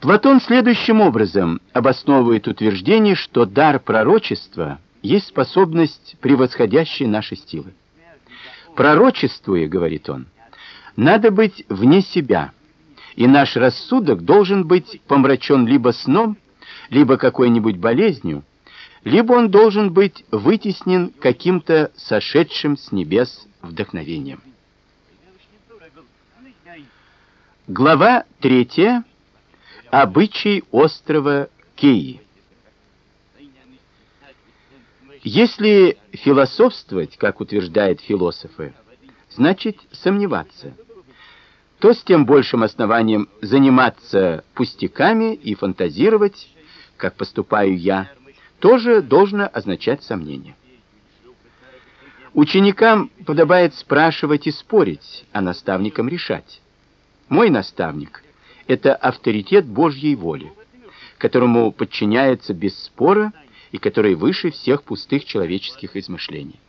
Платон следующим образом обосновывает утверждение, что дар пророчества есть способность, превосходящая наши силы. Пророчествуя, говорит он, надо быть вне себя, и наш рассудок должен быть помрачен либо сном, либо какой-нибудь болезнью, либо он должен быть вытеснен каким-то сошедшим с небес вдохновением. Глава третья. Обычай острова Кеи. Если философствовать, как утверждают философы, значит сомневаться, то с тем большим основанием заниматься пустяками и фантазировать, как поступаю я, тоже должно означать сомнение. Ученикам подобает спрашивать и спорить, а наставникам решать. Мой наставник это авторитет Божьей воли, которому подчиняется без спора и который выше всех пустых человеческих измышлений.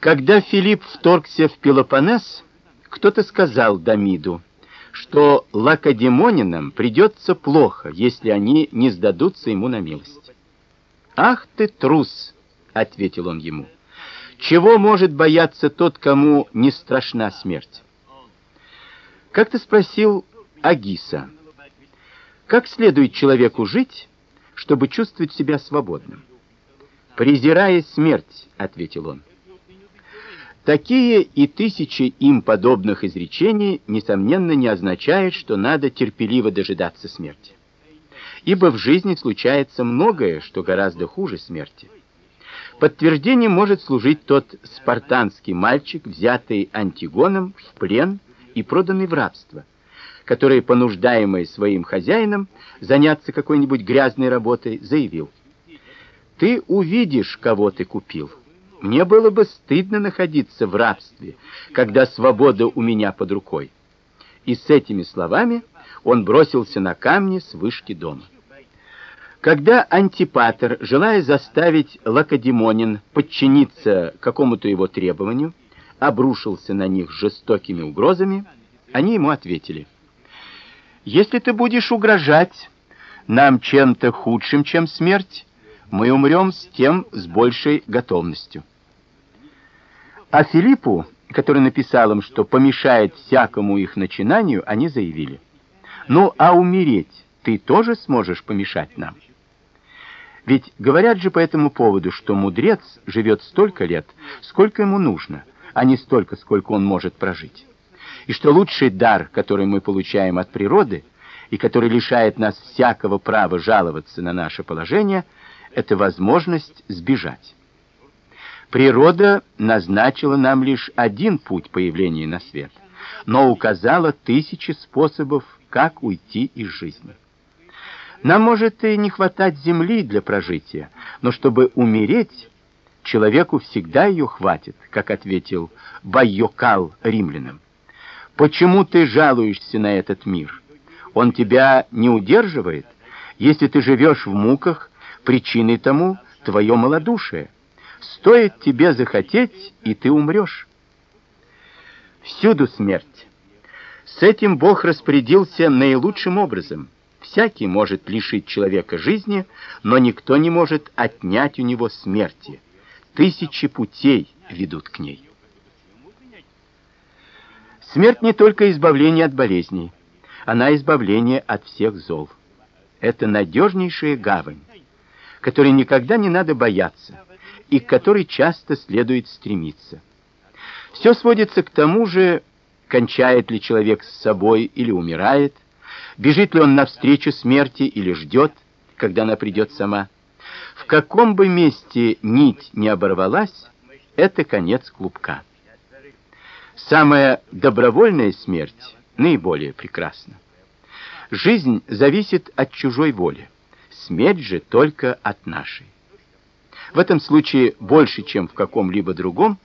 Когда Филипп вторгся в Пелопоннес, кто-то сказал Дамиду, что лакедемонянам придется плохо, если они не сдадутся ему на милость. "Ах ты трус", ответил он ему. "Чего может бояться тот, кому не страшна смерть?" Как-то спросил Агиса. Как следует человеку жить, чтобы чувствовать себя свободным? Презирая смерть, ответил он. Такие и тысячи им подобных изречений несомненно не означают, что надо терпеливо дожидаться смерти. Ибо в жизни случается многое, что гораздо хуже смерти. Подтверждением может служить тот спартанский мальчик, взятый Антигоном в плен и проданный в рабство который, понуждаемый своим хозяином заняться какой-нибудь грязной работой, заявил: "Ты увидишь, кого ты купил. Мне было бы стыдно находиться в рабстве, когда свобода у меня под рукой". И с этими словами он бросился на камни с вышки дома. Когда Антипатр, желая заставить Лакедемонин подчиниться какому-то его требованию, обрушился на них жестокими угрозами, они ему ответили: если ты будешь угрожать нам чем-то худшим, чем смерть, мы умрем с тем с большей готовностью. А Филиппу, который написал им, что помешает всякому их начинанию, они заявили: "Ну, а умереть ты тоже сможешь помешать нам?" Ведь говорят же по этому поводу, что мудрец живет столько лет, сколько ему нужно, а не столько, сколько он может прожить и что лучший дар, который мы получаем от природы и который лишает нас всякого права жаловаться на наше положение, это возможность сбежать. Природа назначила нам лишь один путь появления на свет, но указала тысячи способов, как уйти из жизни. Нам может и не хватать земли для прожития, но чтобы умереть, человеку всегда ее хватит, как ответил Байокал римлянам. Почему ты жалуешься на этот мир? Он тебя не удерживает? Если ты живешь в муках, причиной тому твое малодушие. Стоит тебе захотеть, и ты умрешь. Всюду смерть. С этим Бог распорядился наилучшим образом. Всякий может лишить человека жизни, но никто не может отнять у него смерти. Тысячи путей ведут к ней. Смерть не только избавление от болезней, она избавление от всех зол. Это надежнейшая гавань, которой никогда не надо бояться и к которой часто следует стремиться. Все сводится к тому же, кончает ли человек с собой или умирает, бежит ли он навстречу смерти или ждет, когда она придет сама. В каком бы месте нить не оборвалась, это конец клубка. Самая добровольная смерть наиболее прекрасна. Жизнь зависит от чужой воли, смерть же только от нашей. В этом случае больше, чем в каком-либо другом,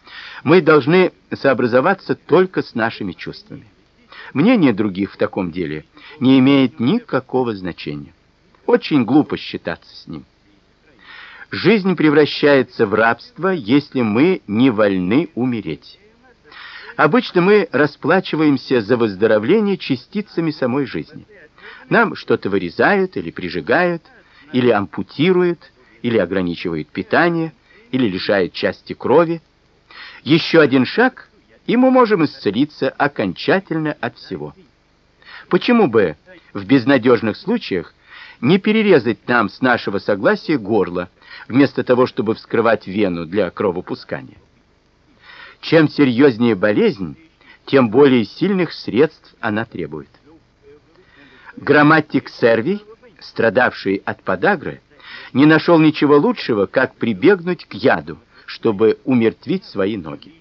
мы должны сообразоваться только с нашими чувствами. Мнение других в таком деле не имеет никакого значения. Очень глупо считаться с ним. Жизнь превращается в рабство, если мы не вольны умереть. Обычно мы расплачиваемся за выздоровление частицами самой жизни. Нам что-то вырезают или прижигают, или ампутируют, или ограничивают питание, или лишают части крови. Еще один шаг, и мы можем исцелиться окончательно от всего. Почему бы в безнадежных случаях не перерезать нам с нашего согласия горло, вместо того, чтобы вскрывать вену для кровопускания? Чем серьезнее болезнь, тем более сильных средств она требует. Грамматик Сервий, страдавший от подагры, не нашел ничего лучшего, как прибегнуть к яду, чтобы умертвить свои ноги.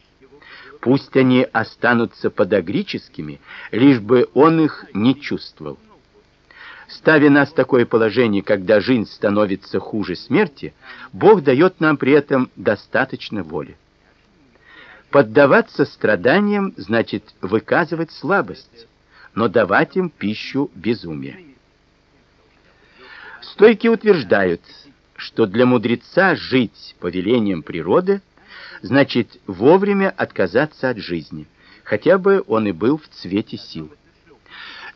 Пусть они останутся подагрическими, лишь бы он их не чувствовал. Ставя нас в такое положение, когда жизнь становится хуже смерти, Бог дает нам при этом достаточно воли. Поддаваться страданиям значит выказывать слабость, но давать им пищу безумия. Стойки утверждают, что для мудреца жить по велениям природы значит вовремя отказаться от жизни, хотя бы он и был в цвете сил.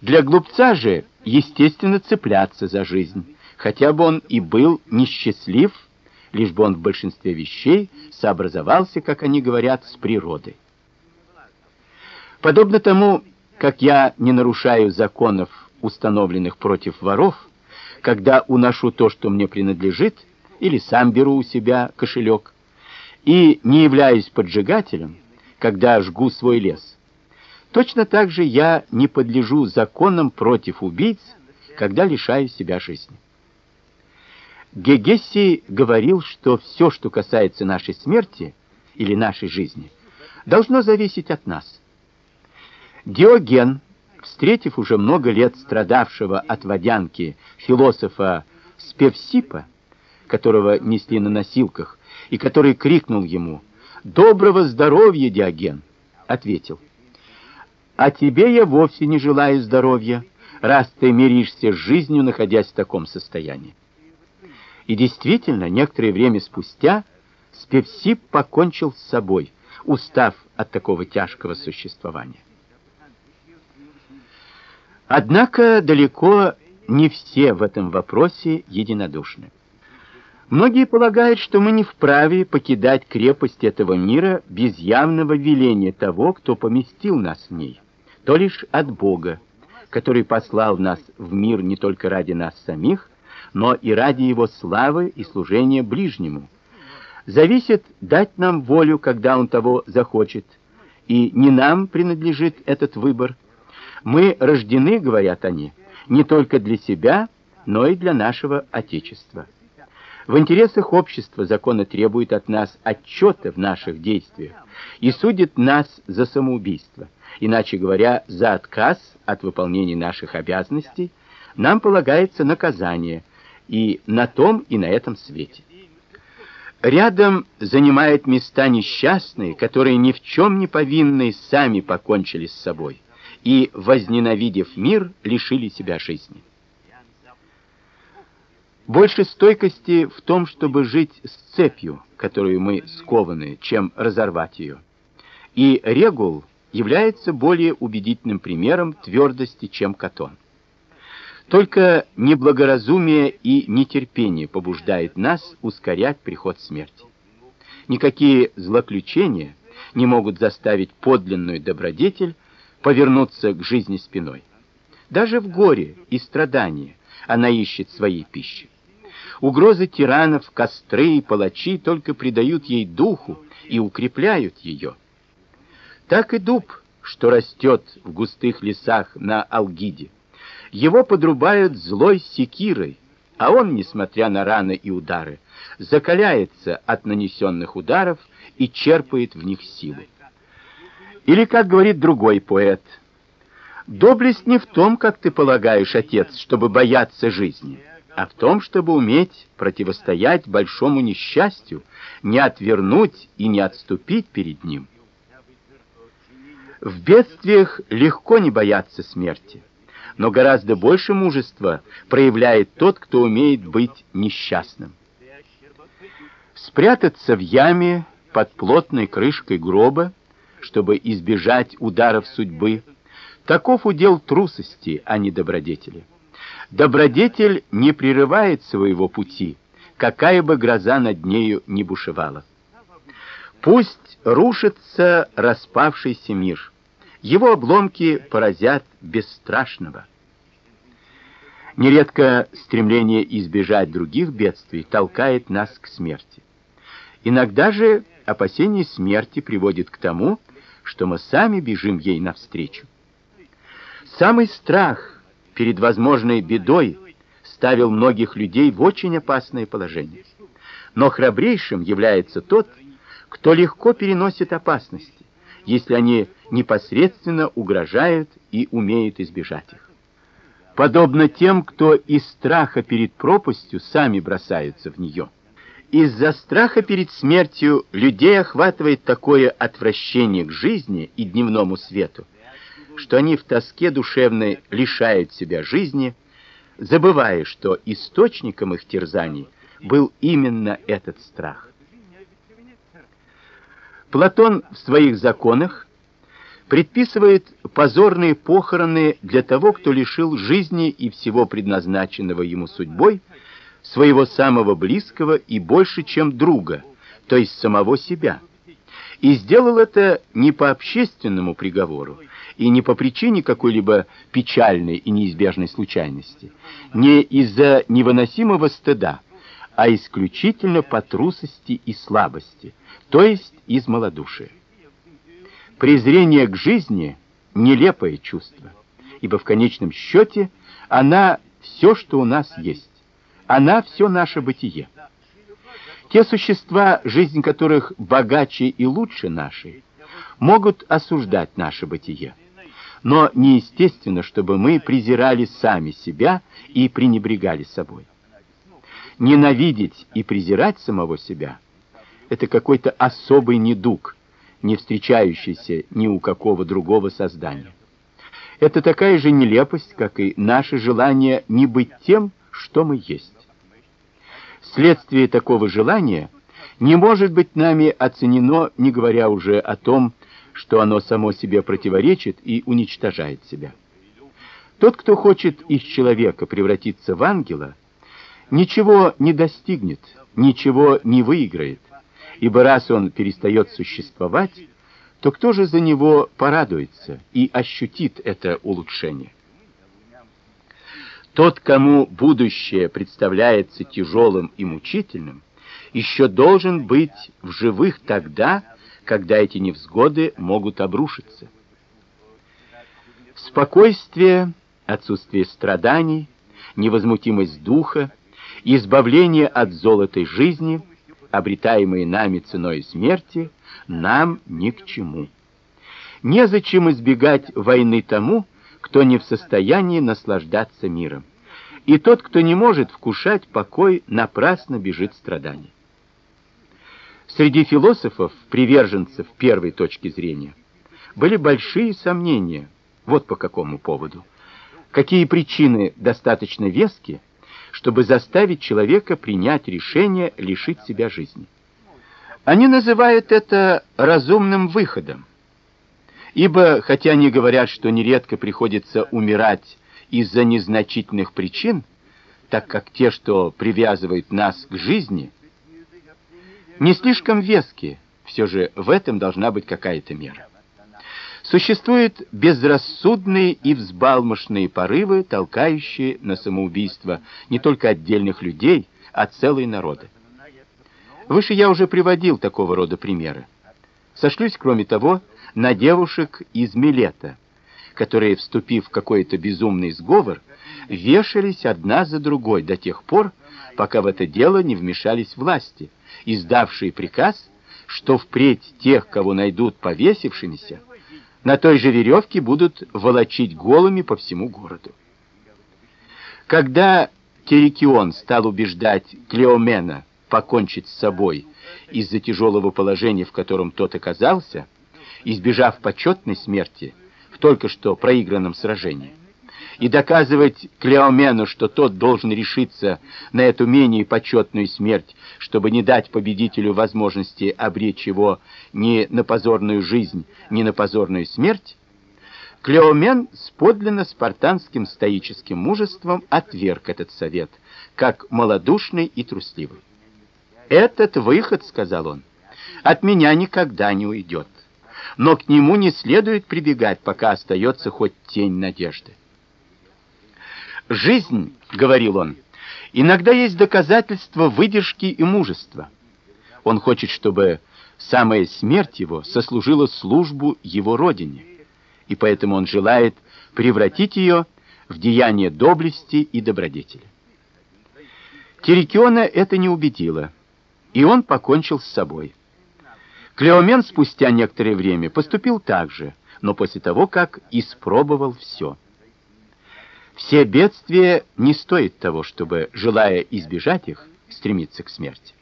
Для глупца же естественно цепляться за жизнь, хотя бы он и был несчастлив, лишь бы он в большинстве вещей сообразовался, как они говорят, с природой. Подобно тому, как я не нарушаю законов, установленных против воров, когда уношу то, что мне принадлежит, или сам беру у себя кошелек, и не являюсь поджигателем, когда жгу свой лес. Точно так же я не подлежу законам против убийц, когда лишаю себя жизни. Гегесси говорил, что все, что касается нашей смерти или нашей жизни, должно зависеть от нас. Диоген, встретив уже много лет страдавшего от водянки философа Спевсипа, которого несли на носилках, и который крикнул ему «Доброго здоровья, Диоген!» ответил «А тебе я вовсе не желаю здоровья, раз ты миришься с жизнью, находясь в таком состоянии». И действительно, некоторое время спустя Спевсип покончил с собой, устав от такого тяжкого существования. Однако далеко не все в этом вопросе единодушны. Многие полагают, что мы не вправе покидать крепость этого мира без явного веления того, кто поместил нас в ней, то лишь от Бога, который послал нас в мир не только ради нас самих, но и ради его славы и служения ближнему. Зависит дать нам волю, когда он того захочет, и не нам принадлежит этот выбор. Мы рождены, говорят они, не только для себя, но и для нашего отечества. В интересах общества законы требуют от нас отчета в наших действиях и судят нас за самоубийство. Иначе говоря, за отказ от выполнения наших обязанностей нам полагается наказание – и на том, и на этом свете. Рядом занимают места несчастные, которые ни в чем не повинные сами покончили с собой и, возненавидев мир, лишили себя жизни. Больше стойкости в том, чтобы жить с цепью, которую мы скованы, чем разорвать ее. И Регул является более убедительным примером твердости, чем Катон. Только неблагоразумие и нетерпение побуждает нас ускорять приход смерти. Никакие злоключения не могут заставить подлинную добродетель повернуться к жизни спиной. Даже в горе и страдании она ищет своей пищи. Угрозы тиранов, костры и палачи только придают ей духу и укрепляют ее. Так и дуб, что растет в густых лесах на Алгиде, его подрубают злой секирой, а он, несмотря на раны и удары, закаляется от нанесенных ударов и черпает в них силы. Или, как говорит другой поэт, «Доблесть не в том, как ты полагаешь, отец, чтобы бояться жизни, а в том, чтобы уметь противостоять большому несчастью, не отвернуть и не отступить перед ним». В бедствиях легко не бояться смерти но гораздо больше мужества проявляет тот, кто умеет быть несчастным. Спрятаться в яме под плотной крышкой гроба, чтобы избежать ударов судьбы, таков удел трусости, а не добродетели. Добродетель не прерывает своего пути, какая бы гроза над нею ни бушевала. Пусть рушится распавшийся мир, его обломки поразят бесстрашного. Нередко стремление избежать других бедствий толкает нас к смерти. Иногда же опасение смерти приводит к тому, что мы сами бежим ей навстречу. Самый страх перед возможной бедой ставил многих людей в очень опасное положение. Но храбрейшим является тот, кто легко переносит опасности, если они непосредственно угрожают и умеют избежать их. Подобно тем, кто из страха перед пропастью сами бросаются в нее. Из-за страха перед смертью людей охватывает такое отвращение к жизни и дневному свету, что они в тоске душевной лишают себя жизни, забывая, что источником их терзаний был именно этот страх. Платон в своих законах предписывает позорные похороны для того, кто лишил жизни и всего предназначенного ему судьбой своего самого близкого и больше, чем друга, то есть самого себя. И сделал это не по общественному приговору и не по причине какой-либо печальной и неизбежной случайности, не из-за невыносимого стыда, а исключительно по трусости и слабости, то есть из малодушия. Презрение к жизни нелепое чувство, ибо в конечном счете она все, что у нас есть. Она все наше бытие. Те существа, жизнь которых богаче и лучше нашей, могут осуждать наше бытие. Но неестественно, чтобы мы презирали сами себя и пренебрегали собой. Ненавидеть и презирать самого себя это какой-то особый недуг, не встречающийся ни у какого другого создания. Это такая же нелепость, как и наше желание не быть тем, что мы есть. Следствие такого желания не может быть нами оценено, не говоря уже о том, что оно само себе противоречит и уничтожает себя. Тот, кто хочет из человека превратиться в ангела, ничего не достигнет, ничего не выиграет, ибо раз он перестает существовать, то кто же за него порадуется и ощутит это улучшение? Тот, кому будущее представляется тяжелым и мучительным, еще должен быть в живых тогда, когда эти невзгоды могут обрушиться. Спокойствие, отсутствие страданий, невозмутимость духа, избавление от золотой жизни, обретаемые нами ценой смерти, нам ни к чему. Незачем избегать войны тому, кто не в состоянии наслаждаться миром. И тот, кто не может вкушать покой, напрасно бежит страданий. Среди философов, приверженцев первой точки зрения, были большие сомнения. Вот по какому поводу. Какие причины достаточно веские, чтобы заставить человека принять решение лишить себя жизни? Они называют это разумным выходом. Ибо, хотя они говорят, что нередко приходится умирать из-за незначительных причин, так как те, что привязывают нас к жизни, не слишком веские, все же в этом должна быть какая-то мера. Существуют безрассудные и взбалмошные порывы, толкающие на самоубийство не только отдельных людей, а целые народы. Выше я уже приводил такого рода примеры. Сошлюсь, кроме того, на девушек из Милета, которые, вступив в какой-то безумный сговор, вешались одна за другой до тех пор, пока в это дело не вмешались власти, издавшие приказ, что впредь тех, кого найдут повесившимися, на той же веревке будут волочить голыми по всему городу. Когда Терекион стал убеждать Клеомена покончить с собой из-за тяжелого положения, в котором тот оказался, избежав почетной смерти в только что проигранном сражении. И доказывать Клеомену, что тот должен решиться на эту менее почетную смерть, чтобы не дать победителю возможности обречь его ни на позорную жизнь, ни на позорную смерть, Клеомен с подлинно спартанским стоическим мужеством отверг этот совет, как малодушный и трусливый. «Этот выход, — сказал он, — от меня никогда не уйдет, но к нему не следует прибегать, пока остается хоть тень надежды. «Жизнь, — говорил он, — иногда есть доказательство выдержки и мужества. Он хочет, чтобы самая смерть его сослужила службу его родине» и поэтому он желает превратить ее в деяние доблести и добродетели. Кирикиона это не убедило, и он покончил с собой. Клеомен спустя некоторое время поступил так же, но после того, как испробовал все. Все бедствия не стоят того, чтобы, желая избежать их, стремиться к смерти.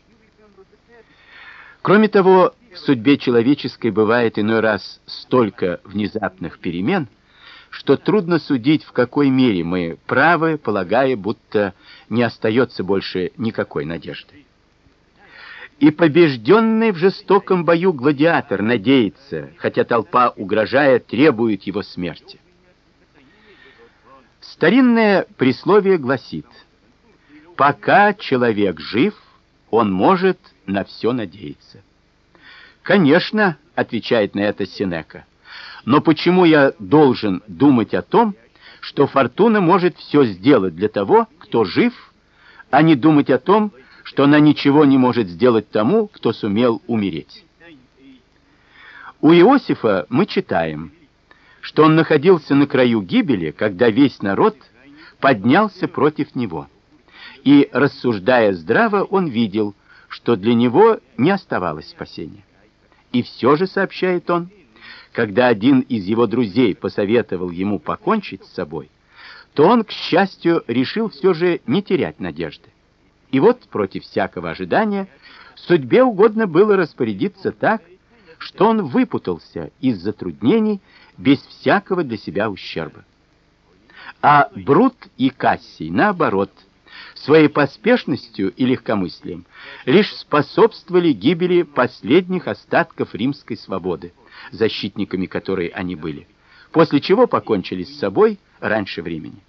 Кроме того, в судьбе человеческой бывает иной раз столько внезапных перемен, что трудно судить, в какой мере мы правы, полагая, будто не остается больше никакой надежды. И побежденный в жестоком бою гладиатор надеется, хотя толпа, угрожая, требует его смерти. Старинное присловие гласит, «Пока человек жив, он может на все надеяться». Конечно, отвечает на это Сенека. Но почему я должен думать о том, что фортуна может все сделать для того, кто жив, а не думать о том, что она ничего не может сделать тому, кто сумел умереть? У Иосифа мы читаем, что он находился на краю гибели, когда весь народ поднялся против него. И, рассуждая здраво, он видел, что для него не оставалось спасения. И все же, сообщает он, когда один из его друзей посоветовал ему покончить с собой, то он, к счастью, решил все же не терять надежды. И вот, против всякого ожидания, судьбе угодно было распорядиться так, что он выпутался из затруднений без всякого для себя ущерба. А Брут и Кассий, наоборот, своей поспешностью и легкомыслием лишь способствовали гибели последних остатков римской свободы, защитниками которой они были, после чего покончили с собой раньше времени.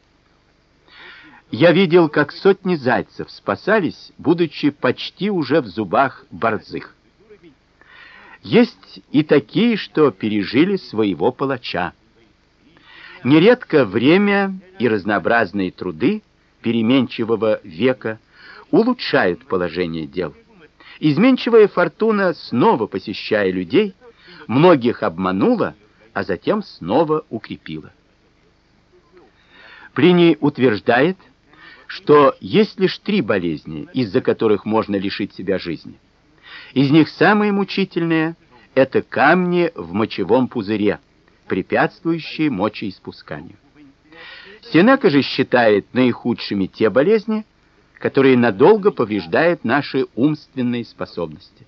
Я видел, как сотни зайцев спасались, будучи почти уже в зубах борзых. Есть и такие, что пережили своего палача. Нередко время и разнообразные труды переменчивого века улучшают положение дел. Изменчивая фортуна, снова посещая людей, многих обманула, а затем снова укрепила. Плиний утверждает, что есть лишь три болезни, из-за которых можно лишить себя жизни. Из них самые мучительные – это камни в мочевом пузыре, препятствующие мочеиспусканию. Сенека же считает наихудшими те болезни, которые надолго повреждают наши умственные способности.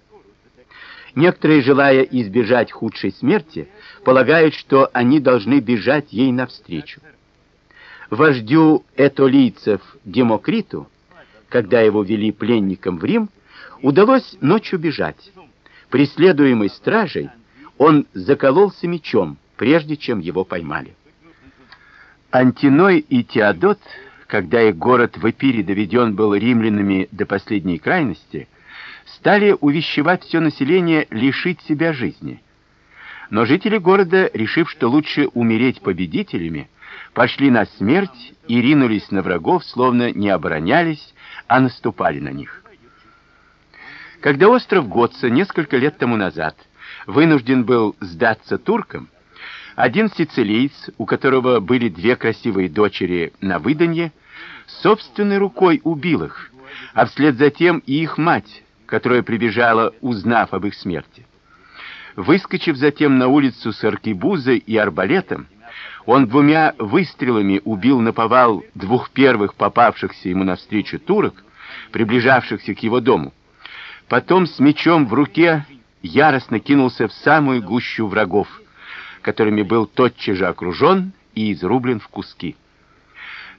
Некоторые, желая избежать худшей смерти, полагают, что они должны бежать ей навстречу. Вождю этолийцев Демокриту, когда его вели пленником в Рим, удалось ночью бежать. Преследуемый стражей, он закололся мечом, прежде чем его поймали. Антиной и Теодот, когда их город в Эпире доведен был римлянами до последней крайности, стали увещевать все население лишить себя жизни. Но жители города, решив, что лучше умереть победителями, пошли на смерть и ринулись на врагов, словно не оборонялись, а наступали на них. Когда остров Готца несколько лет тому назад вынужден был сдаться туркам, один сицилиец, у которого были две красивые дочери на выданье, собственной рукой убил их, а вслед за тем и их мать, которая прибежала, узнав об их смерти. Выскочив затем на улицу с аркебузой и арбалетом, он двумя выстрелами убил наповал двух первых попавшихся ему навстречу турок, приближавшихся к его дому. Потом с мечом в руке яростно кинулся в самую гущу врагов, которыми был тотчас же окружен и изрублен в куски.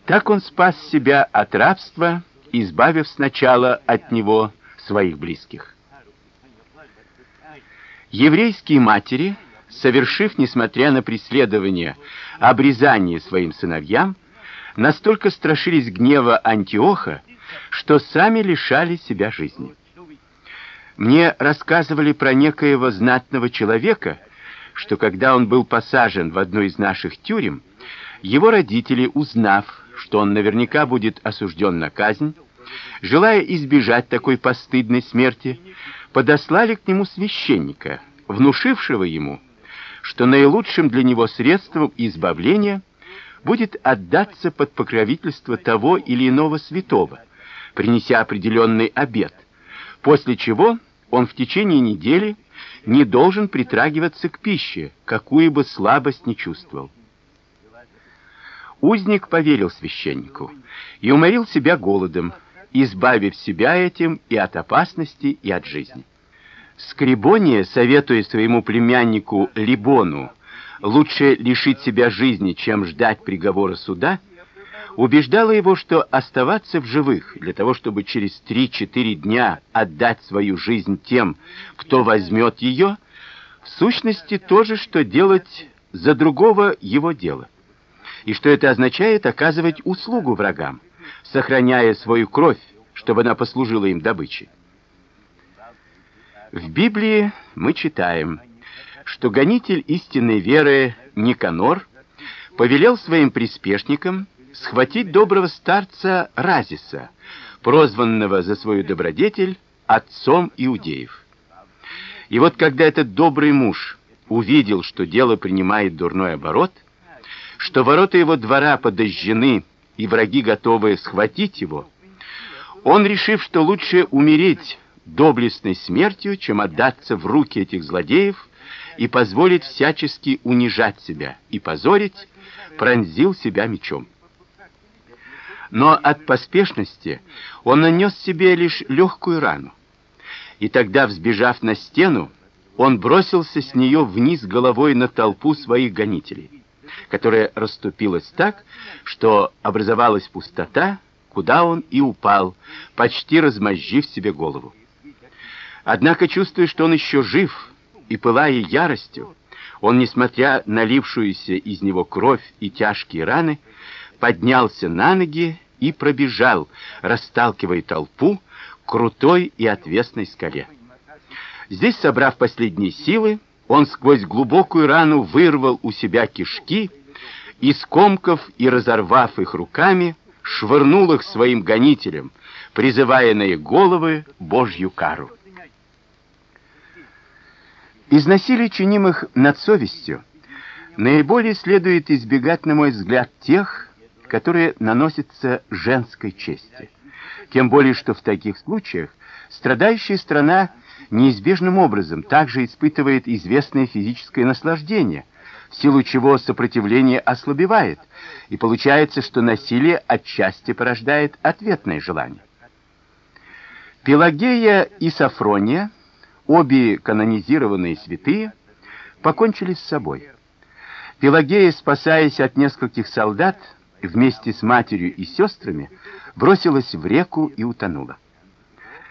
Так он спас себя от рабства, избавив сначала от него своих близких. Еврейские матери совершив, несмотря на преследование, обрезание своим сыновьям, настолько страшились гнева Антиоха, что сами лишали себя жизни. Мне рассказывали про некоего знатного человека, что когда он был посажен в одну из наших тюрем, его родители, узнав, что он наверняка будет осужден на казнь, желая избежать такой постыдной смерти, подослали к нему священника, внушившего ему, что наилучшим для него средством избавления будет отдаться под покровительство того или иного святого, принеся определенный обет, после чего он в течение недели не должен притрагиваться к пище, какую бы слабость не чувствовал. Узник поверил священнику и уморил себя голодом, избавив себя этим и от опасности, и от жизни. Скрибония, советуя своему племяннику Либону лучше лишить себя жизни, чем ждать приговора суда, убеждала его, что оставаться в живых для того, чтобы через 3-4 дня отдать свою жизнь тем, кто возьмет ее, в сущности то же, что делать за другого его дело. И что это означает оказывать услугу врагам, сохраняя свою кровь, чтобы она послужила им добычей. В Библии мы читаем, что гонитель истинной веры Никанор повелел своим приспешникам схватить доброго старца Разиса, прозванного за свою добродетель отцом иудеев. И вот когда этот добрый муж увидел, что дело принимает дурной оборот, что ворота его двора подожжены и враги готовы схватить его, он, решив, что лучше умереть доблестной смертью, чем отдаться в руки этих злодеев и позволить всячески унижать себя и позорить, пронзил себя мечом. Но от поспешности он нанес себе лишь легкую рану. И тогда, взбежав на стену, он бросился с нее вниз головой на толпу своих гонителей, которая расступилась так, что образовалась пустота, куда он и упал, почти размозжив себе голову. Однако, чувствуя, что он еще жив и пылая яростью, он, несмотря на лившуюся из него кровь и тяжкие раны, поднялся на ноги и пробежал, расталкивая толпу к крутой и отвесной скале. Здесь, собрав последние силы, он сквозь глубокую рану вырвал у себя кишки и, скомкав и разорвав их руками, швырнул их своим гонителям, призывая на их головы Божью кару. Из насилий, чинимых над совестью, наиболее следует избегать, на мой взгляд, тех, которые наносятся женской чести. Тем более, что в таких случаях страдающая страна неизбежным образом также испытывает известное физическое наслаждение, в силу чего сопротивление ослабевает, и получается, что насилие отчасти порождает ответное желание. Пелагея и Сафрония Обе канонизированные святые покончили с собой. Пелагея, спасаясь от нескольких солдат, вместе с матерью и сестрами бросилась в реку и утонула.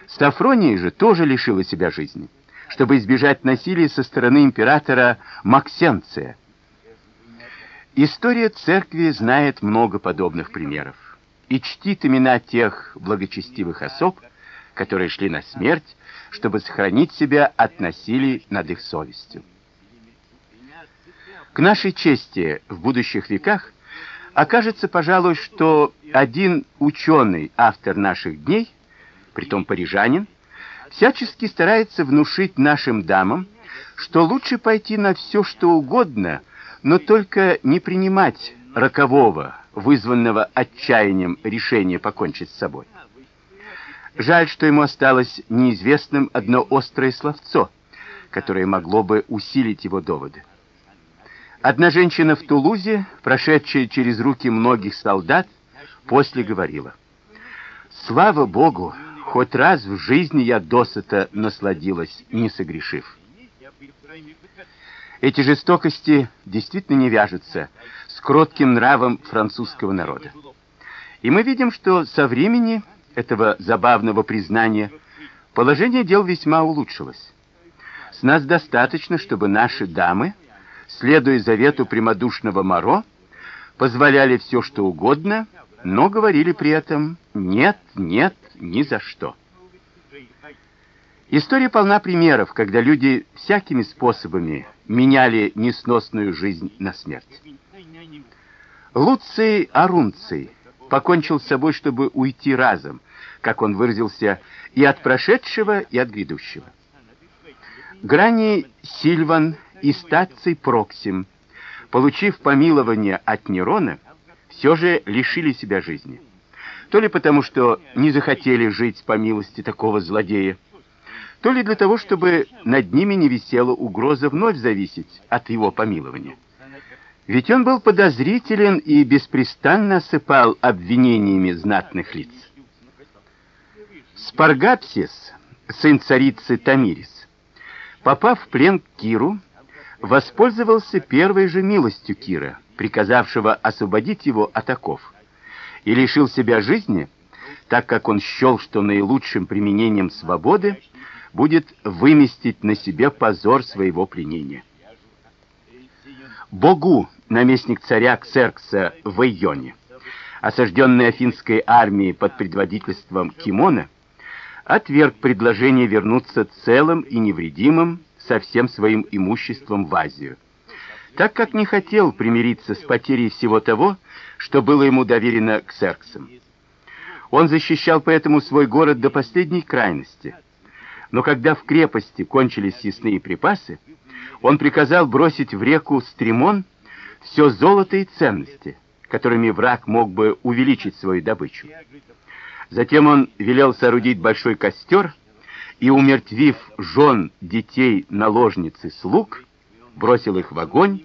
Стафрония же тоже лишила себя жизни, чтобы избежать насилия со стороны императора Максенция. История церкви знает много подобных примеров и чтит имена тех благочестивых особ, которые шли на смерть, чтобы сохранить себя от насилий над их совестью. К нашей чести в будущих веках окажется, пожалуй, что один ученый, автор наших дней, притом парижанин, всячески старается внушить нашим дамам, что лучше пойти на все, что угодно, но только не принимать рокового, вызванного отчаянием решения покончить с собой. Жаль, что ему осталось неизвестным одно острое словцо, которое могло бы усилить его доводы. Одна женщина в Тулузе, прошедшая через руки многих солдат, после говорила: "Слава Богу, хоть раз в жизни я досыта насладилась, не согрешив". Эти жестокости действительно не вяжутся с кротким нравом французского народа. И мы видим, что со времени этого забавного признания, положение дел весьма улучшилось. С нас достаточно, чтобы наши дамы следуя завету прямодушного Моро, позволяли все, что угодно, но говорили при этом «нет, нет, ни за что». История полна примеров, когда люди всякими способами меняли несносную жизнь на смерть. Луций Арунций покончил с собой, чтобы уйти разом, как он выразился, и от прошедшего, и от грядущего. Грани Сильван и Стаций Проксим, получив помилование от Нерона, все же лишили себя жизни. То ли потому, что не захотели жить по милости такого злодея, то ли для того, чтобы над ними не висела угроза вновь зависеть от его помилования. Ведь он был подозрителен и беспрестанно осыпал обвинениями знатных лиц. Спаргапсис, сын царицы Тамирис, попав в плен к Киру, воспользовался первой же милостью Кира, приказавшего освободить его от оков, и лишил себя жизни, так как он счел, что наилучшим применением свободы будет выместить на себе позор своего пленения. Богу, наместник царя Ксеркса в Ионе, осажденный афинской армией под предводительством Кимона, отверг предложение вернуться целым и невредимым со всем своим имуществом в Азию, так как не хотел примириться с потерей всего того, что было ему доверено Ксерксам. Он защищал поэтому свой город до последней крайности – но когда в крепости кончились съестные припасы, он приказал бросить в реку Стремон все золото и ценности, которыми враг мог бы увеличить свою добычу. Затем он велел соорудить большой костер и, умертвив жен, детей, наложниц и слуг, бросил их в огонь,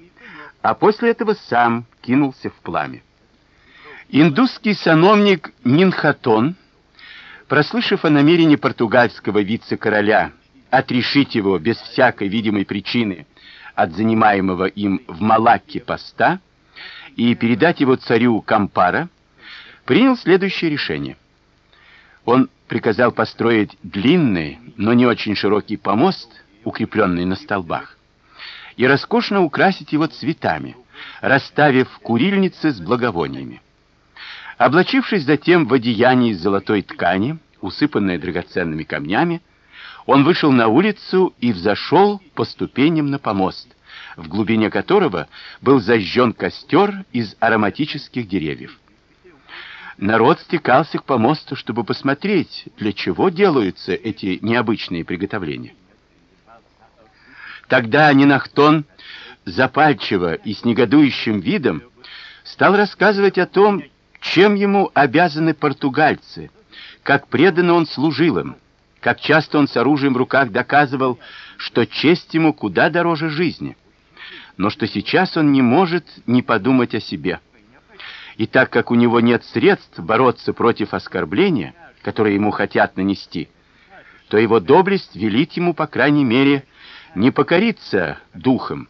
а после этого сам кинулся в пламя. Индусский сановник Нинхатон Прослышав о намерении португальского вице-короля отрешить его без всякой видимой причины от занимаемого им в Малакке поста и передать его царю Кампара, принял следующее решение. Он приказал построить длинный, но не очень широкий помост, укрепленный на столбах, и роскошно украсить его цветами, расставив курильницы с благовониями. Облачившись затем в одеяние из золотой ткани, усыпанное драгоценными камнями, он вышел на улицу и взошел по ступеням на помост, в глубине которого был зажжен костер из ароматических деревьев. Народ стекался к помосту, чтобы посмотреть, для чего делаются эти необычные приготовления. Тогда Нинахтон запальчиво и с негодующим видом стал рассказывать о том, чем ему обязаны португальцы, как преданно он служил им, как часто он с оружием в руках доказывал, что честь ему куда дороже жизни, но что сейчас он не может не подумать о себе. И так как у него нет средств бороться против оскорбления, которое ему хотят нанести, то его доблесть велит ему, по крайней мере, не покориться духом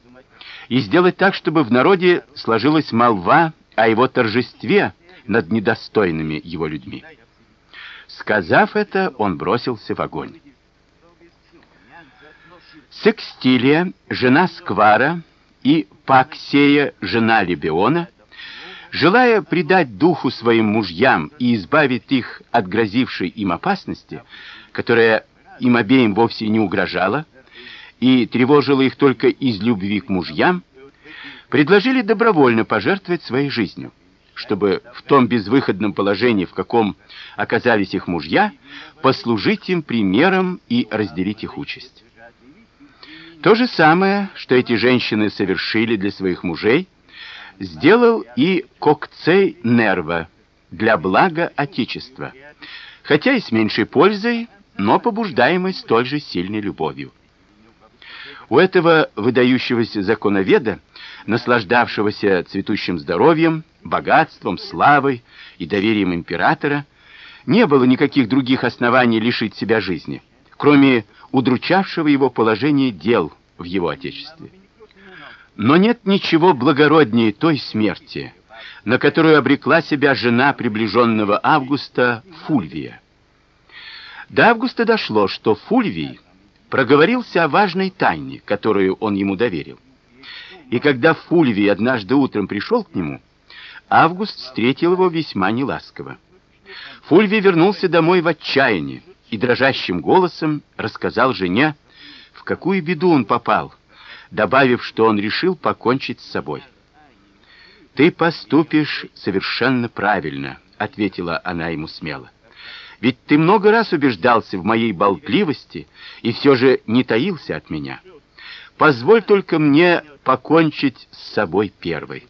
и сделать так, чтобы в народе сложилась молва о его торжестве, над недостойными его людьми. Сказав это, он бросился в огонь. Секстилия, жена Сквара, и Паксея, жена Лебеона, желая придать духу своим мужьям и избавить их от грозившей им опасности, которая им обеим вовсе не угрожала и тревожила их только из любви к мужьям, предложили добровольно пожертвовать своей жизнью чтобы в том безвыходном положении, в каком оказались их мужья, послужить им примером и разделить их участь. То же самое, что эти женщины совершили для своих мужей, сделал и Кокцей Нерва для блага Отечества, хотя и с меньшей пользой, но побуждаемой столь же сильной любовью. У этого выдающегося законоведа, наслаждавшегося цветущим здоровьем, богатством, славой и доверием императора, не было никаких других оснований лишить себя жизни, кроме удручавшего его положения дел в его отечестве. Но нет ничего благороднее той смерти, на которую обрекла себя жена приближенного Августа Фульвия. До Августа дошло, что Фульвий проговорился о важной тайне, которую он ему доверил. И когда Фульвий однажды утром пришел к нему, Август встретил его весьма неласково. Фульвий вернулся домой в отчаянии и дрожащим голосом рассказал жене, в какую беду он попал, добавив, что он решил покончить с собой. Ты поступишь совершенно правильно, ответила она ему смело. Ведь ты много раз убеждался в моей болтливости и все же не таился от меня. Позволь только мне покончить с собой первой.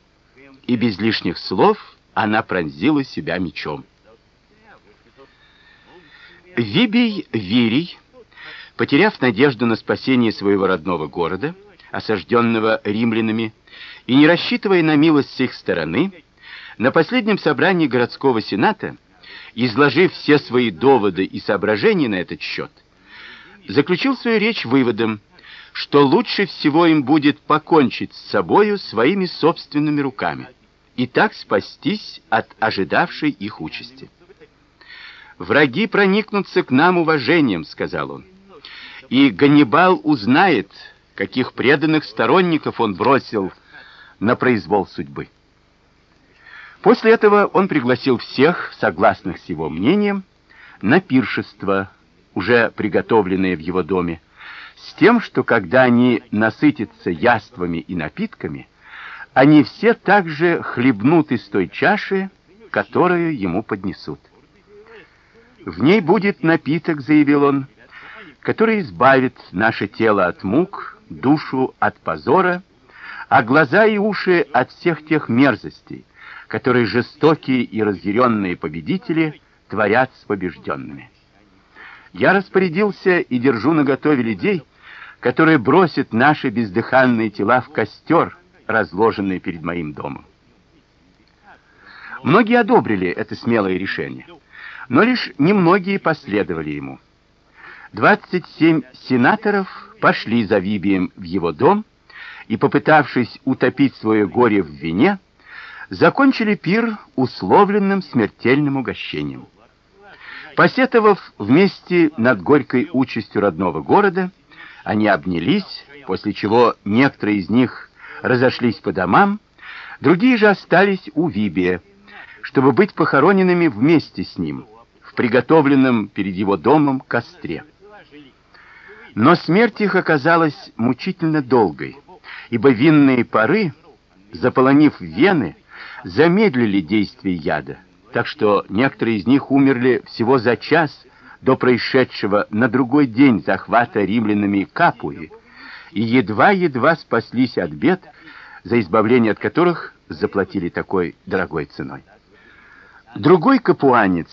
И без лишних слов она пронзила себя мечом. Вибий Вирий, потеряв надежду на спасение своего родного города, осажденного римлянами, и не рассчитывая на милость с их стороны, на последнем собрании городского сената, изложив все свои доводы и соображения на этот счет, заключил свою речь выводом, что лучше всего им будет покончить с собою своими собственными руками и так спастись от ожидавшей их участи. Враги проникнутся к нам уважением, сказал он. И Ганнибал узнает, каких преданных сторонников он бросил на произвол судьбы. После этого он пригласил всех, согласных с его мнением, на пиршество, уже приготовленное в его доме, с тем, что когда они насытятся яствами и напитками, они все также хлебнут из той чаши, которую ему поднесут. В ней будет напиток, заявил он, который избавит наше тело от мук, душу от позора, а глаза и уши от всех тех мерзостей, которые жестокие и разъяренные победители творят с побежденными. Я распорядился и держу наготове людей, которые бросят наши бездыханные тела в костер, разложенный перед моим домом. Многие одобрили это смелое решение, но лишь немногие последовали ему. 27 сенаторов пошли за Вибием в его дом и, попытавшись утопить свое горе в вине, закончили пир условленным смертельным угощением. Посетовав вместе над горькой участью родного города, они обнялись, после чего некоторые из них разошлись по домам, другие же остались у Вибия, чтобы быть похороненными вместе с ним в приготовленном перед его домом костре. Но смерть их оказалась мучительно долгой, ибо винные пары, заполонив вены, замедлили действие яда, так что некоторые из них умерли всего за час до происшедшего на другой день захвата римлянами Капуи и едва-едва спаслись от бед, за избавление от которых заплатили такой дорогой ценой. Другой капуанец,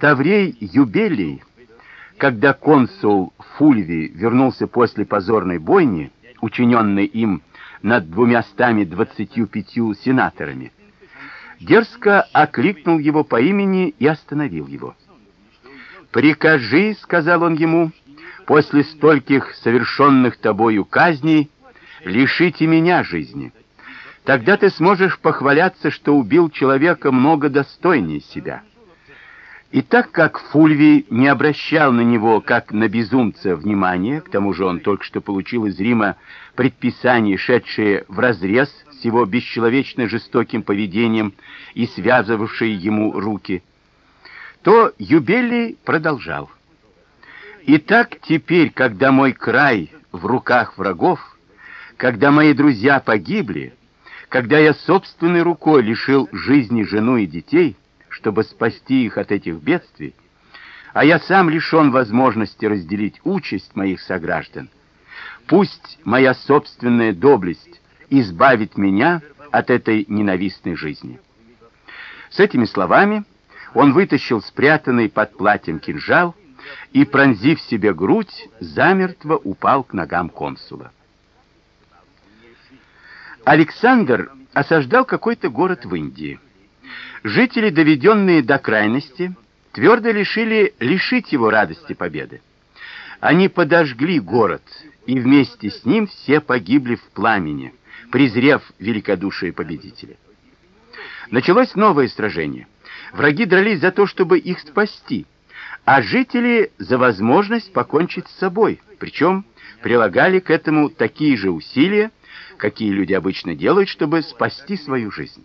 Таврей Юбелий, когда консул Фульвий вернулся после позорной бойни, учиненной им над двумястами двадцатью пятью сенаторами, дерзко окликнул его по имени и остановил его. «Прикажи», — сказал он ему, — «после стольких совершенных тобою казней лишите меня жизни. Тогда ты сможешь похваляться, что убил человека много достойнее себя». И так как Фульвий не обращал на него как на безумца внимания, к тому же он только что получил из Рима предписание, шедшее вразрез с его бесчеловечно жестоким поведением и связывавшие ему руки, то Юбелий продолжал. Итак, теперь, когда мой край в руках врагов, когда мои друзья погибли, когда я собственной рукой лишил жизни жену и детей, чтобы спасти их от этих бедствий, а я сам лишен возможности разделить участь моих сограждан, пусть моя собственная доблесть избавит меня от этой ненавистной жизни. С этими словами он вытащил спрятанный под платьем кинжал и, пронзив себе грудь, замертво упал к ногам консула. Александр осаждал какой-то город в Индии. Жители, доведенные до крайности, твердо решили лишить его радости победы. Они подожгли город, и вместе с ним все погибли в пламени, презрев великодушие победителя. Началось новое сражение. Враги дрались за то, чтобы их спасти, а жители за возможность покончить с собой, причем прилагали к этому такие же усилия, какие люди обычно делают, чтобы спасти свою жизнь.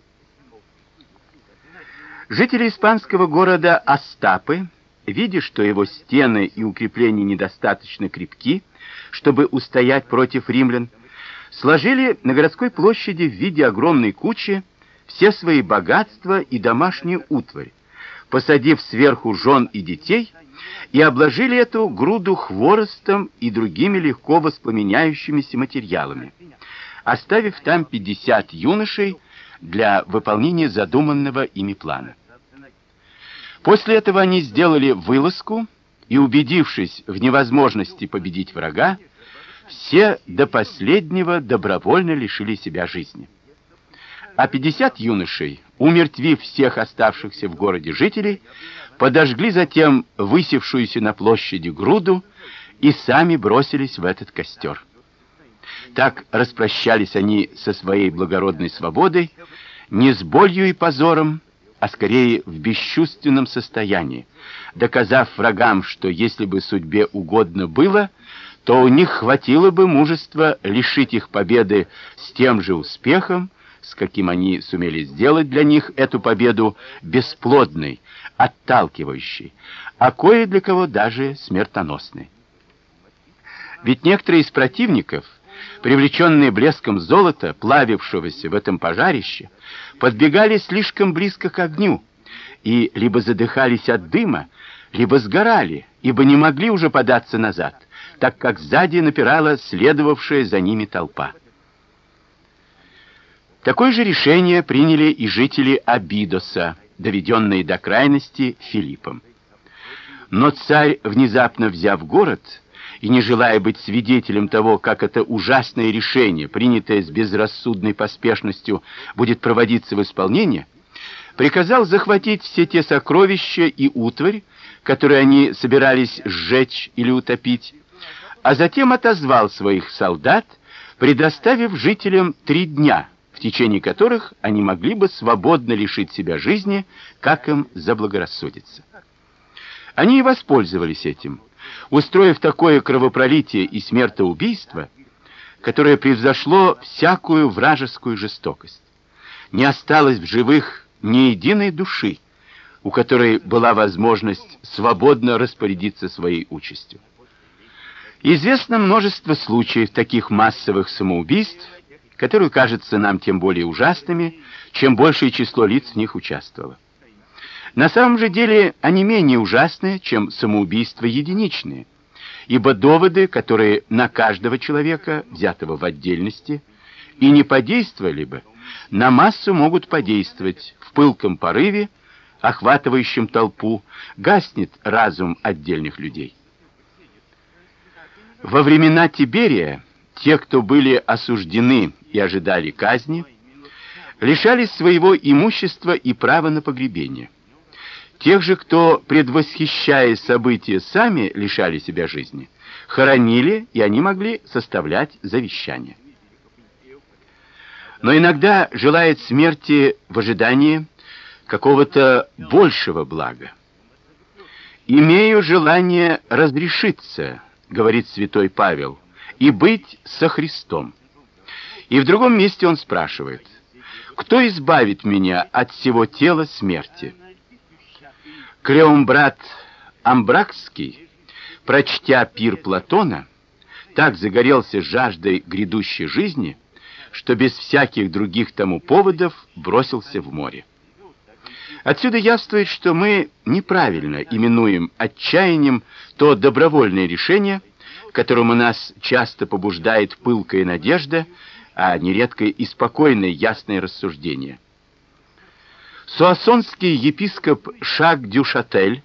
Жители испанского города Астапы, видя, что его стены и укрепления недостаточно крепки, чтобы устоять против римлян, сложили на городской площади в виде огромной кучи все свои богатства и домашнюю утварь, посадив сверху жен и детей, и обложили эту груду хворостом и другими легко воспламеняющимися материалами, оставив там 50 юношей для выполнения задуманного ими плана. После этого они сделали вылазку и, убедившись в невозможности победить врага, все до последнего добровольно лишили себя жизни. А 50 юношей, умертвив всех оставшихся в городе жителей, подожгли затем высевшуюся на площади груду и сами бросились в этот костер. Так распрощались они со своей благородной свободой не с болью и позором, а скорее в бесчувственном состоянии, доказав врагам, что если бы судьбе угодно было, то у них хватило бы мужества лишить их победы с тем же успехом, с каким они сумели сделать для них эту победу бесплодной, отталкивающей, а кое для кого даже смертоносной. Ведь некоторые из противников, привлеченные блеском золота, плавившегося в этом пожарище, подбегали слишком близко к огню и либо задыхались от дыма, либо сгорали, ибо не могли уже податься назад, так как сзади напирала следовавшая за ними толпа. Такое же решение приняли и жители Абидоса, доведенные до крайности Филиппом. Но царь, внезапно взяв город и не желая быть свидетелем того, как это ужасное решение, принятое с безрассудной поспешностью, будет проводиться в исполнение, приказал захватить все те сокровища и утварь, которые они собирались сжечь или утопить, а затем отозвал своих солдат, предоставив жителям три дня течение которых они могли бы свободно лишить себя жизни, как им заблагорассудится. Они и воспользовались этим, устроив такое кровопролитие и смертоубийство, которое превзошло всякую вражескую жестокость. Не осталось в живых ни единой души, у которой была возможность свободно распорядиться своей участью. Известно множество случаев таких массовых самоубийств, которые кажутся нам тем более ужасными, чем большее число лиц в них участвовало. На самом же деле они менее ужасны, чем самоубийства единичные, ибо доводы, которые на каждого человека, взятого в отдельности, и не подействовали бы, на массу могут подействовать в пылком порыве, охватывающем толпу, гаснет разум отдельных людей. Во времена Тиберия те, кто были осуждены и ожидали казни, лишались своего имущества и права на погребение. Тех же, кто, предвосхищая события, сами лишали себя жизни, хоронили, и они могли составлять завещание. Но иногда желает смерти в ожидании какого-то большего блага. «Имею желание разрешиться», — говорит святой Павел, и быть со Христом. И в другом месте он спрашивает, кто избавит меня от всего тела смерти? Клеумбрат Амбракский, прочтя пир Платона, так загорелся жаждой грядущей жизни, что без всяких других тому поводов бросился в море. Отсюда явствует, что мы неправильно именуем отчаянием то добровольное решение, которому нас часто побуждает пылкая надежда, а нередко и спокойное ясное рассуждение. Суассонский епископ Шак-Дюшатель,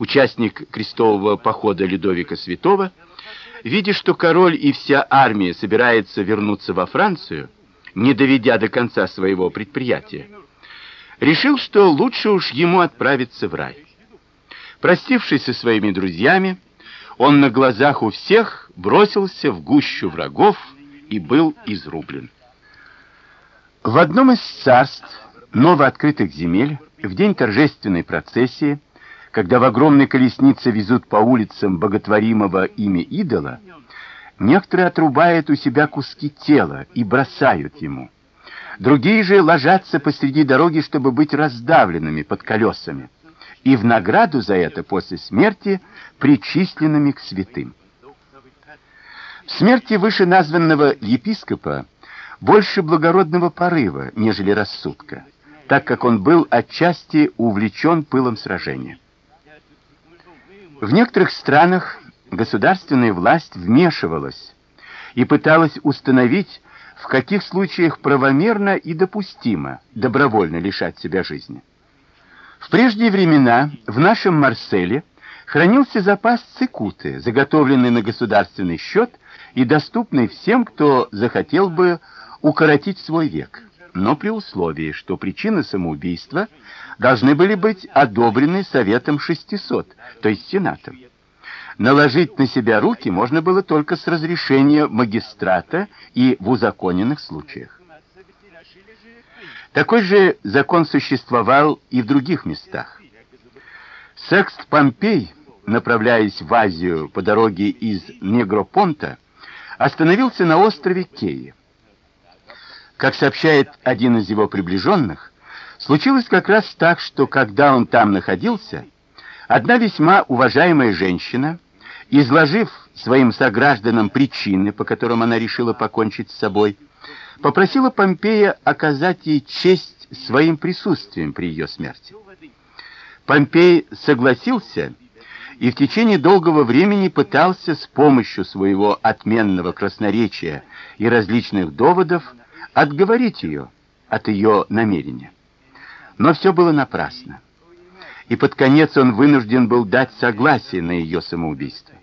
участник крестового похода Людовика Святого, видя, что король и вся армия собираются вернуться во Францию, не доведя до конца своего предприятия, решил, что лучше уж ему отправиться в рай. Простившись со своими друзьями, он на глазах у всех бросился в гущу врагов и был изрублен. В одном из царств новооткрытых земель в день торжественной процессии, когда в огромной колеснице везут по улицам боготворимого ими идола, Некоторые отрубают у себя куски тела и бросают ему. Другие же ложатся посреди дороги, чтобы быть раздавленными под колесами, и в награду за это после смерти причисленными к святым. В смерти вышеназванного епископа больше благородного порыва, нежели рассудка, так как он был отчасти увлечен пылом сражения. В некоторых странах государственная власть вмешивалась и пыталась установить, в каких случаях правомерно и допустимо добровольно лишать себя жизни. В прежние времена в нашем Марселе хранился запас цикуты, заготовленный на государственный счет и доступный всем, кто захотел бы укоротить свой век, но при условии, что причины самоубийства должны были быть одобрены Советом 600, то есть Сенатом. Наложить на себя руки можно было только с разрешения магистрата и в узаконенных случаях. Такой же закон существовал и в других местах. Секст Помпей, направляясь в Азию по дороге из Негропонта, остановился на острове Кеи. Как сообщает один из его приближенных, случилось как раз так, что когда он там находился, одна весьма уважаемая женщина изложив своим согражданам причины, по которым она решила покончить с собой, попросила Помпея оказать ей честь своим присутствием при ее смерти. Помпей согласился и в течение долгого времени пытался с помощью своего отменного красноречия и различных доводов отговорить ее от ее намерения. Но все было напрасно. И под конец он вынужден был дать согласие на ее самоубийство.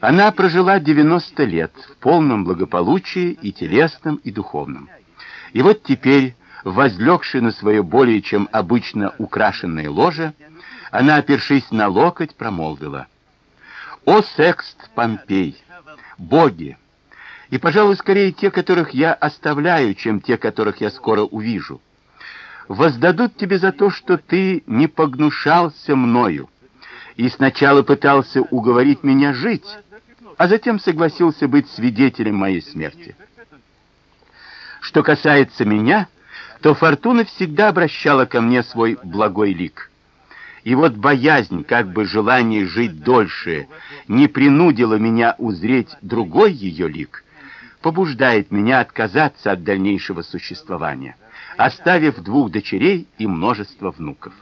Она прожила 90 лет в полном благополучии и телесном, и духовном. И вот теперь, возлегши на свое более чем обычно украшенное ложе, она, опершись на локоть, промолвила: "О секст Помпей, боги, и, пожалуй, скорее те, которых я оставляю, чем те, которых я скоро увижу, воздадут тебе за то, что ты не погнушался мною и сначала пытался уговорить меня жить, а затем согласился быть свидетелем моей смерти. Что касается меня, то фортуна всегда обращала ко мне свой благой лик. И вот боязнь, как бы желание жить дольше, не принудила меня узреть другой ее лик, побуждает меня отказаться от дальнейшего существования, оставив двух дочерей и множество внуков.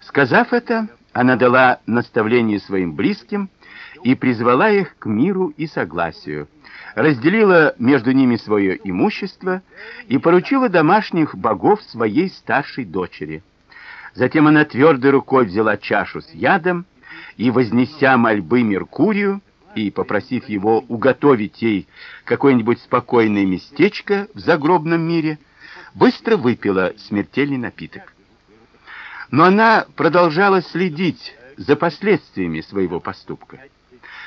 Сказав это, она дала наставление своим близким и призвала их к миру и согласию, разделила между ними свое имущество и поручила домашних богов своей старшей дочери. Затем она твердой рукой взяла чашу с ядом и, вознеся мольбы Меркурию и попросив его уготовить ей какое-нибудь спокойное местечко в загробном мире, быстро выпила смертельный напиток. Но она продолжала следить за последствиями своего поступка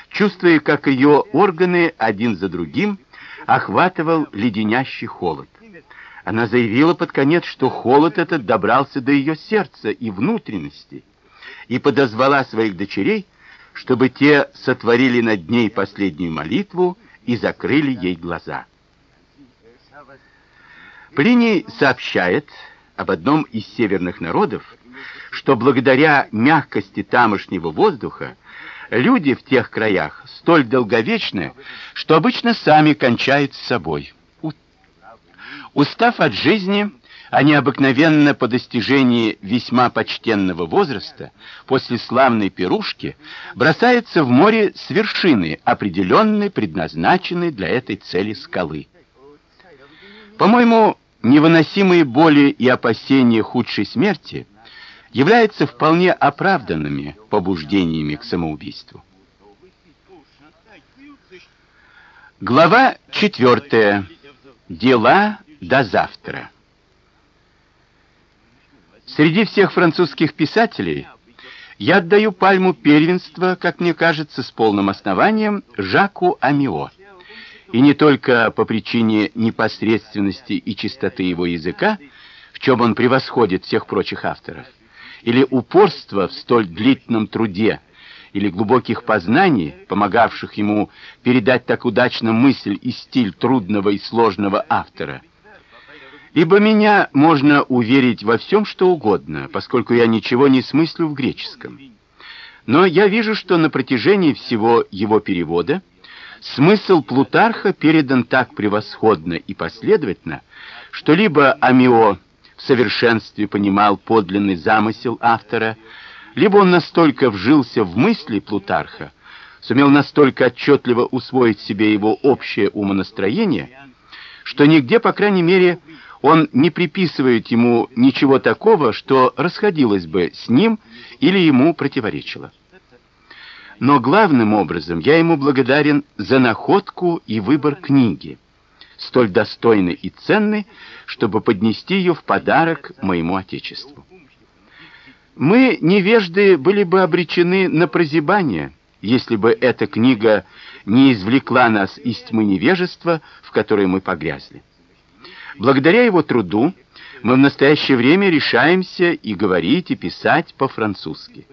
чувствуя, как ее органы один за другим охватывал леденящий холод. Она заявила под конец, что холод этот добрался до ее сердца и внутренности, и подозвала своих дочерей, чтобы те сотворили над ней последнюю молитву и закрыли ей глаза. Плиний сообщает об одном из северных народов, что благодаря мягкости тамошнего воздуха Люди в тех краях столь долговечны, что обычно сами кончают с собой. Устав от жизни, они обыкновенно по достижении весьма почтенного возраста, после славной пирушки, бросаются в море с вершины, определенной, предназначенной для этой цели скалы. По-моему, невыносимые боли и опасения худшей смерти – являются вполне оправданными побуждениями к самоубийству. Глава 4. Дела до завтра. Среди всех французских писателей я отдаю пальму первенства, как мне кажется, с полным основанием Жаку Амио. И не только по причине непосредственности и чистоты его языка, в чем он превосходит всех прочих авторов, или упорство в столь длительном труде, или глубоких познаний, помогавших ему передать так удачно мысль и стиль трудного и сложного автора. Ибо меня можно уверить во всем, что угодно, поскольку я ничего не смыслю в греческом. Но я вижу, что на протяжении всего его перевода смысл Плутарха передан так превосходно и последовательно, что либо Амио в совершенстве понимал подлинный замысел автора, либо он настолько вжился в мысли Плутарха, сумел настолько отчетливо усвоить себе его общее умонастроение, что нигде, по крайней мере, он не приписывает ему ничего такого, что расходилось бы с ним или ему противоречило. Но главным образом я ему благодарен за находку и выбор книги столь достойной и ценной, чтобы поднести ее в подарок моему отечеству. Мы, невежды, были бы обречены на прозябание, если бы эта книга не извлекла нас из тьмы невежества, в которой мы погрязли. Благодаря его труду мы в настоящее время решаемся и говорить, и писать по-французски.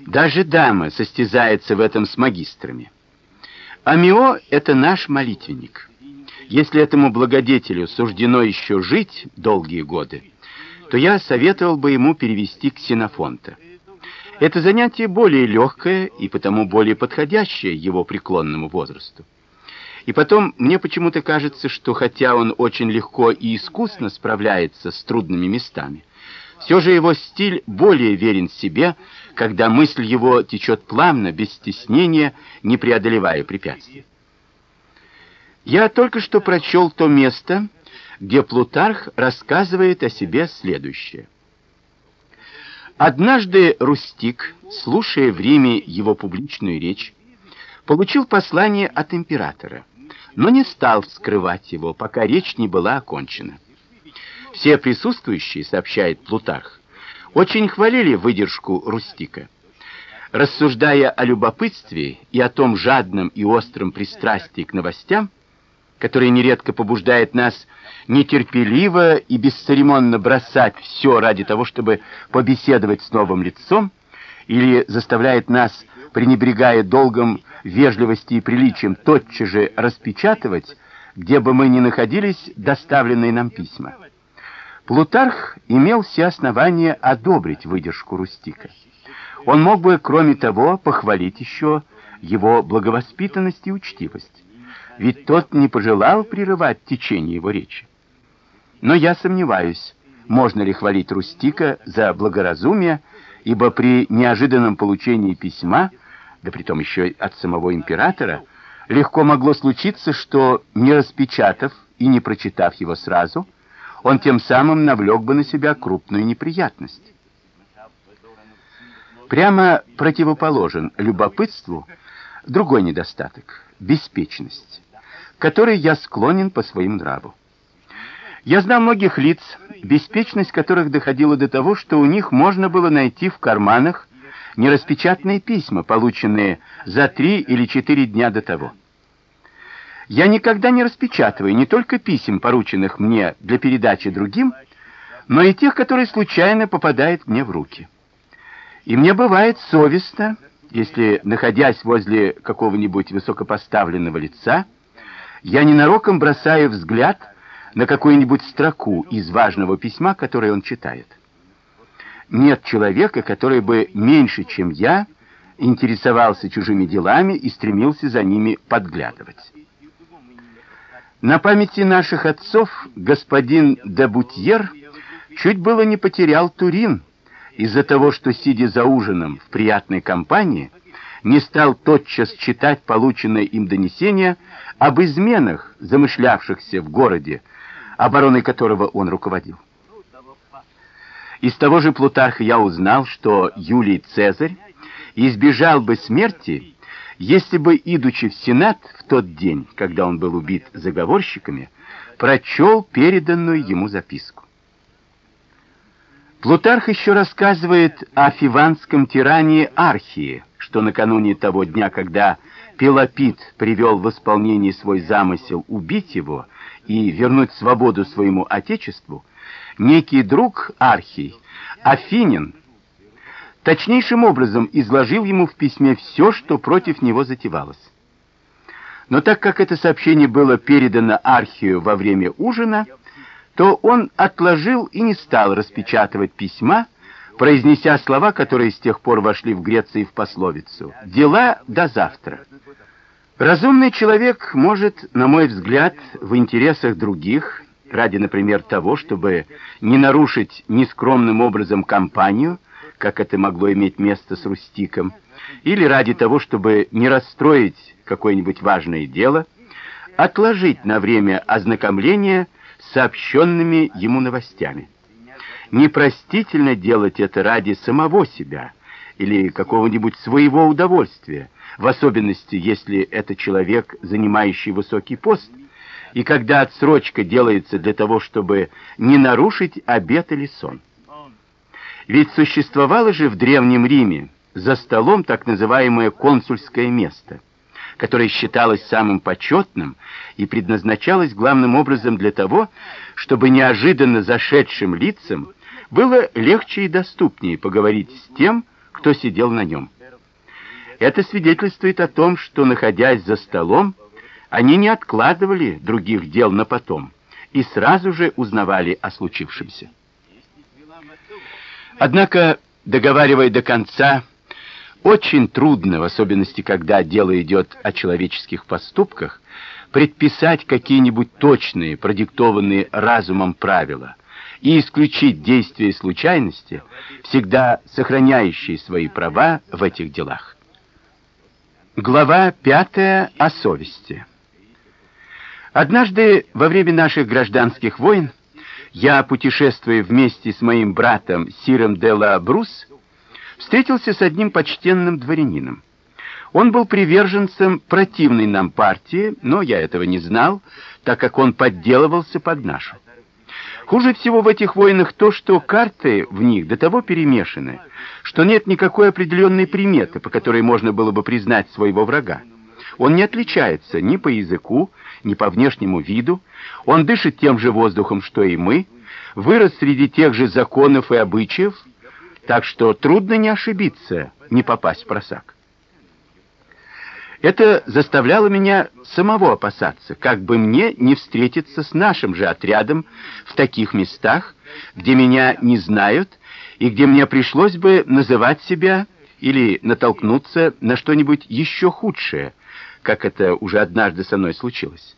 Даже дама состязается в этом с магистрами. Амио — это наш молитвенник. Если этому благодетелю суждено еще жить долгие годы, то я советовал бы ему перевести Ксенофонта. Это занятие более легкое и потому более подходящее его преклонному возрасту. И потом, мне почему-то кажется, что хотя он очень легко и искусно справляется с трудными местами, все же его стиль более верен себе, когда мысль его течет плавно, без стеснения, не преодолевая препятствий. Я только что прочел то место, где Плутарх рассказывает о себе следующее. Однажды Рустик, слушая в Риме его публичную речь, получил послание от императора, но не стал скрывать его, пока речь не была окончена. Все присутствующие, сообщает Плутарх, очень хвалили выдержку Рустика. Рассуждая о любопытстве и о том жадном и остром пристрастии к новостям, который нередко побуждает нас нетерпеливо и бесцеремонно бросать все ради того, чтобы побеседовать с новым лицом, или заставляет нас, пренебрегая долгом вежливости и приличием, тотчас же распечатывать, где бы мы ни находились, доставленные нам письма. Плутарх имел все основания одобрить выдержку Рустика. Он мог бы, кроме того, похвалить еще его благовоспитанность и учтивость ведь тот не пожелал прерывать течение его речи. Но я сомневаюсь, можно ли хвалить Рустика за благоразумие, ибо при неожиданном получении письма, да притом еще от самого императора, легко могло случиться, что, не распечатав и не прочитав его сразу, он тем самым навлек бы на себя крупную неприятность. Прямо противоположен любопытству другой недостаток — беспечность которой я склонен по своим нраву. Я знал многих лиц, беспечность которых доходила до того, что у них можно было найти в карманах нераспечатанные письма, полученные за три или четыре дня до того. Я никогда не распечатываю не только писем, порученных мне для передачи другим, но и тех, которые случайно попадают мне в руки. И мне бывает совестно, если, находясь возле какого-нибудь высокопоставленного лица, я ненароком бросаю взгляд на какую-нибудь строку из важного письма, которое он читает. Нет человека, который бы меньше, чем я, интересовался чужими делами и стремился за ними подглядывать. На памяти наших отцов господин де Бутьер чуть было не потерял Турин из-за того, что, сидя за ужином в приятной компании, не стал тотчас читать полученное им донесение об изменах, замышлявшихся в городе, обороной которого он руководил. Из того же Плутарха я узнал, что Юлий Цезарь избежал бы смерти, если бы, идучи в Сенат в тот день, когда он был убит заговорщиками, прочел переданную ему записку. Плутарх еще рассказывает о фиванском тиране Архии, что накануне того дня, когда Пелопит привел в исполнение свой замысел убить его и вернуть свободу своему отечеству, некий друг Архий, Афинин, точнейшим образом изложил ему в письме все, что против него затевалось. Но так как это сообщение было передано Архию во время ужина, то он отложил и не стал распечатывать письма, произнеся слова, которые с тех пор вошли в Греции в пословицу «Дела до завтра». Разумный человек может, на мой взгляд, в интересах других, ради, например, того, чтобы не нарушить нескромным образом компанию, как это могло иметь место с Рустиком, или ради того, чтобы не расстроить какое-нибудь важное дело, отложить на время ознакомления с сообщенными ему новостями. Непростительно делать это ради самого себя или какого-нибудь своего удовольствия, в особенности, если это человек, занимающий высокий пост, и когда отсрочка делается для того, чтобы не нарушить обет или сон. Ведь существовало же в Древнем Риме за столом так называемое консульское место, которое считалось самым почетным и предназначалось главным образом для того, чтобы неожиданно зашедшим лицам было легче и доступнее поговорить с тем, кто сидел на нем. Это свидетельствует о том, что, находясь за столом, они не откладывали других дел на потом и сразу же узнавали о случившемся. Однако, договаривая до конца, очень трудно, в особенности, когда дело идет о человеческих поступках, предписать какие-нибудь точные, продиктованные разумом правила и исключить действия случайности, всегда сохраняющие свои права в этих делах. Глава пятая о совести. Однажды во время наших гражданских войн я, путешествуя вместе с моим братом Сиром де ла Брус, встретился с одним почтенным дворянином. Он был приверженцем противной нам партии, но я этого не знал, так как он подделывался под нашу. Хуже всего в этих войнах то, что карты в них до того перемешаны, что нет никакой определенной приметы, по которой можно было бы признать своего врага. Он не отличается ни по языку, ни по внешнему виду, он дышит тем же воздухом, что и мы, вырос среди тех же законов и обычаев, так что трудно не ошибиться, не попасть в просак. Это заставляло меня самого опасаться, как бы мне не встретиться с нашим же отрядом в таких местах, где меня не знают и где мне пришлось бы называть себя или натолкнуться на что-нибудь еще худшее, как это уже однажды со мной случилось.